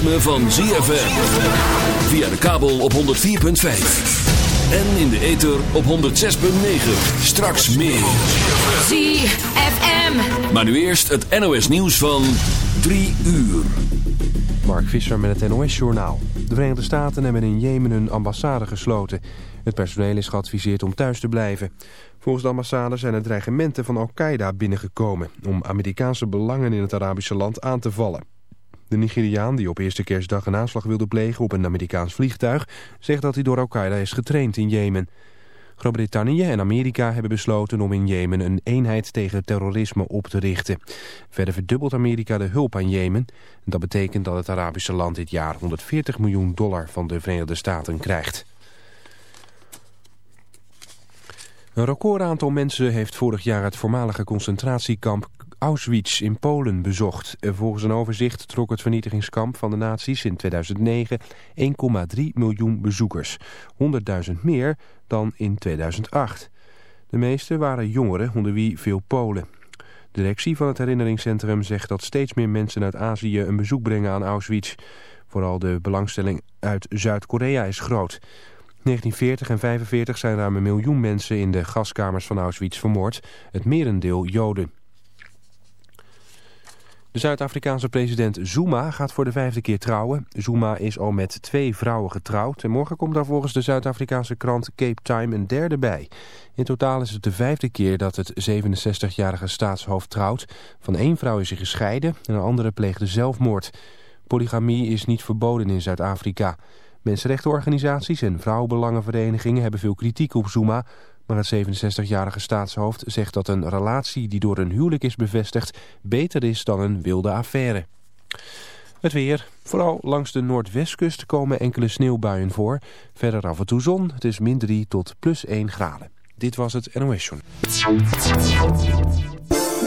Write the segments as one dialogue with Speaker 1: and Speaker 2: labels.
Speaker 1: ritme van ZFM. Via de kabel op 104.5. En in de ether op 106.9. Straks meer.
Speaker 2: ZFM.
Speaker 1: Maar nu eerst het NOS nieuws van 3 uur.
Speaker 3: Mark Visser met het NOS-journaal. De Verenigde Staten hebben in Jemen een ambassade gesloten. Het personeel is geadviseerd om thuis te blijven. Volgens de ambassade zijn er dreigementen van Al-Qaeda binnengekomen... om Amerikaanse belangen in het Arabische land aan te vallen. De Nigeriaan die op eerste kerstdag een aanslag wilde plegen op een Amerikaans vliegtuig... zegt dat hij door Al-Qaeda is getraind in Jemen. Groot-Brittannië en Amerika hebben besloten om in Jemen een eenheid tegen terrorisme op te richten. Verder verdubbelt Amerika de hulp aan Jemen. Dat betekent dat het Arabische land dit jaar 140 miljoen dollar van de Verenigde Staten krijgt. Een recordaantal mensen heeft vorig jaar het voormalige concentratiekamp Auschwitz in Polen bezocht. Volgens een overzicht trok het vernietigingskamp van de nazi's in 2009 1,3 miljoen bezoekers. 100.000 meer dan in 2008. De meeste waren jongeren, onder wie veel Polen. De directie van het herinneringscentrum zegt dat steeds meer mensen uit Azië een bezoek brengen aan Auschwitz. Vooral de belangstelling uit Zuid-Korea is groot. 1940 en 1945 zijn ruim een miljoen mensen in de gaskamers van Auschwitz vermoord. Het merendeel Joden. De Zuid-Afrikaanse president Zuma gaat voor de vijfde keer trouwen. Zuma is al met twee vrouwen getrouwd en morgen komt daar volgens de Zuid-Afrikaanse krant Cape Time een derde bij. In totaal is het de vijfde keer dat het 67-jarige staatshoofd trouwt. Van één vrouw is hij gescheiden en een andere pleegde zelfmoord. Polygamie is niet verboden in Zuid-Afrika. Mensenrechtenorganisaties en vrouwenbelangenverenigingen hebben veel kritiek op Zuma... Maar het 67-jarige staatshoofd zegt dat een relatie die door een huwelijk is bevestigd beter is dan een wilde affaire. Het weer. Vooral langs de noordwestkust komen enkele sneeuwbuien voor. Verder af en toe zon. Het is min 3 tot plus 1 graden. Dit was het NOS Journal.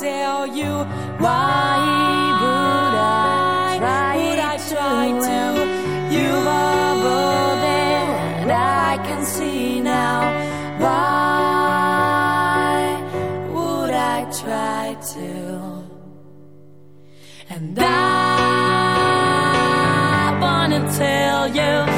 Speaker 4: tell you why would I try, would I try to? You are more and I can see now. Why would I try to? And I wanna tell you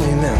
Speaker 5: You
Speaker 6: now.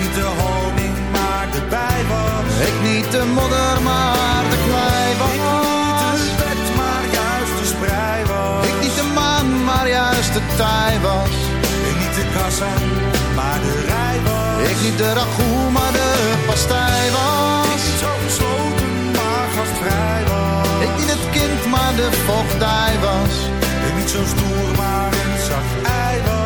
Speaker 7: Niet de honing, maar de bij was. Ik niet de modder, maar de klei was. Ik niet de wet, maar juist de sprei was. Ik niet de maan, maar juist de tij was. Ik niet de kassa, maar de rij was. Ik niet de ragout, maar de pastij was. Ik niet zo gesloten, maar gastvrij was. Ik niet het kind, maar de vochtdij was. Ik niet zo stoer, maar een zacht ei was.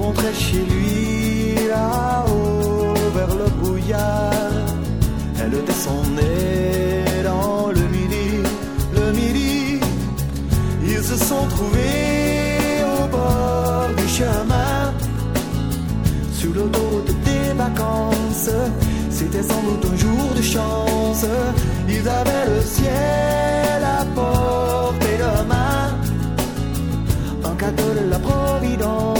Speaker 8: rentrait chez lui là-haut vers le brouillard. Elle descendait dans le midi, le midi. Ils se sont trouvés au bord du chemin, sur le dos des vacances. C'était sans doute un jour de chance. Ils avaient le ciel à portée de main. Un cadeau de la Providence.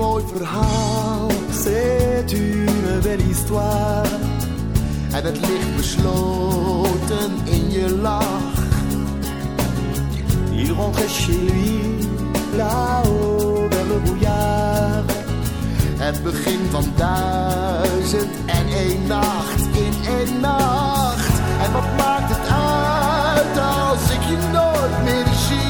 Speaker 9: Mooi verhaal, c'est une belle histoire. En het ligt besloten in je lach. Il rentrait chez lui, là-haut vers le brouillard. Het begin van duizend en één nacht in één nacht. En wat maakt het uit als ik je nooit meer zie?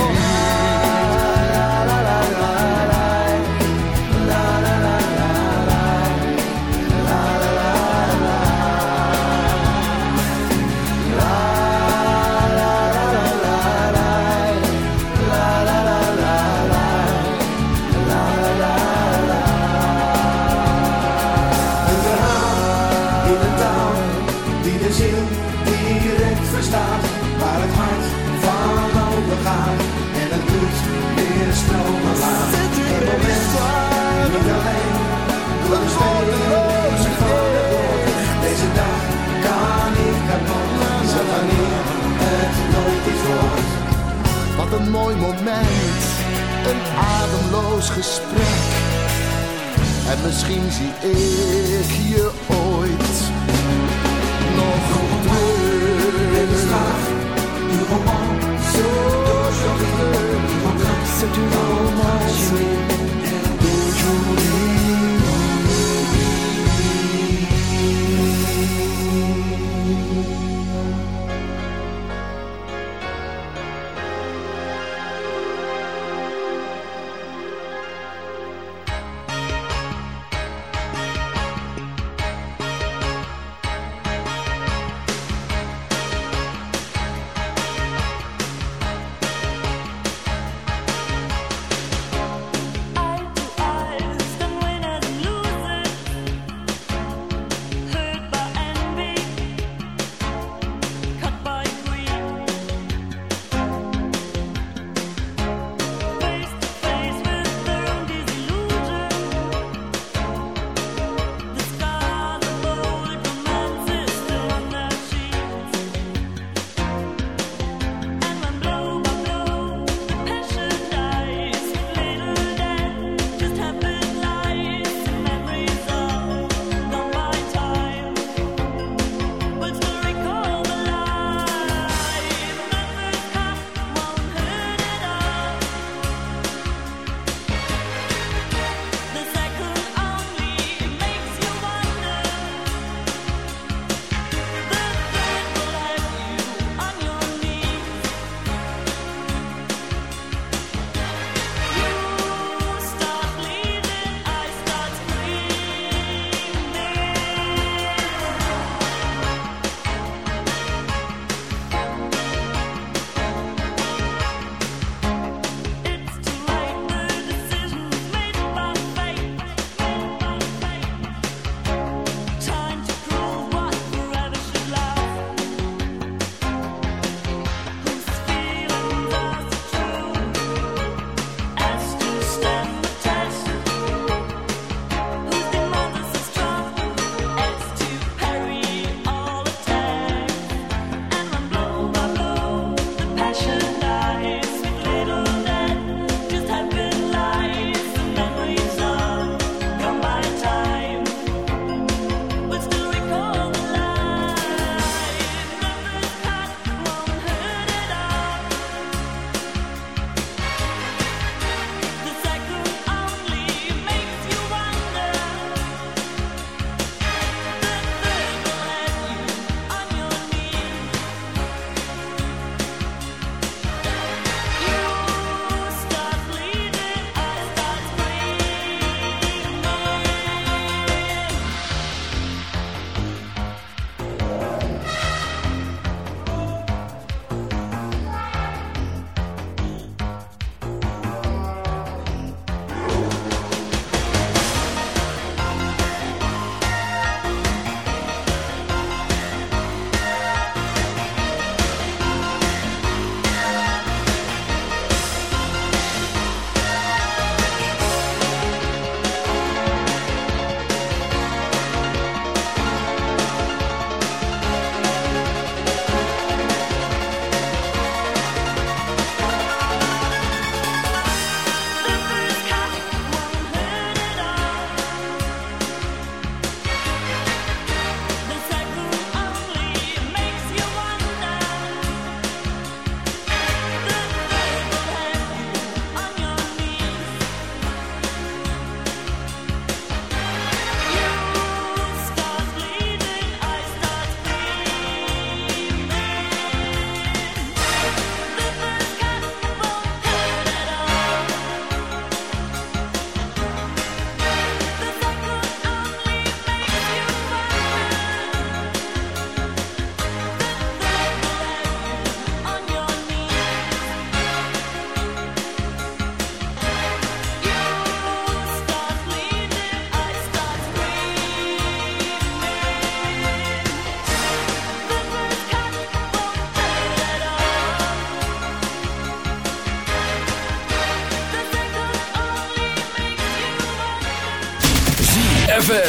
Speaker 9: Gesprek. En misschien zie ik je ooit nog terug. Du roman, c'est une romance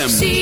Speaker 4: See?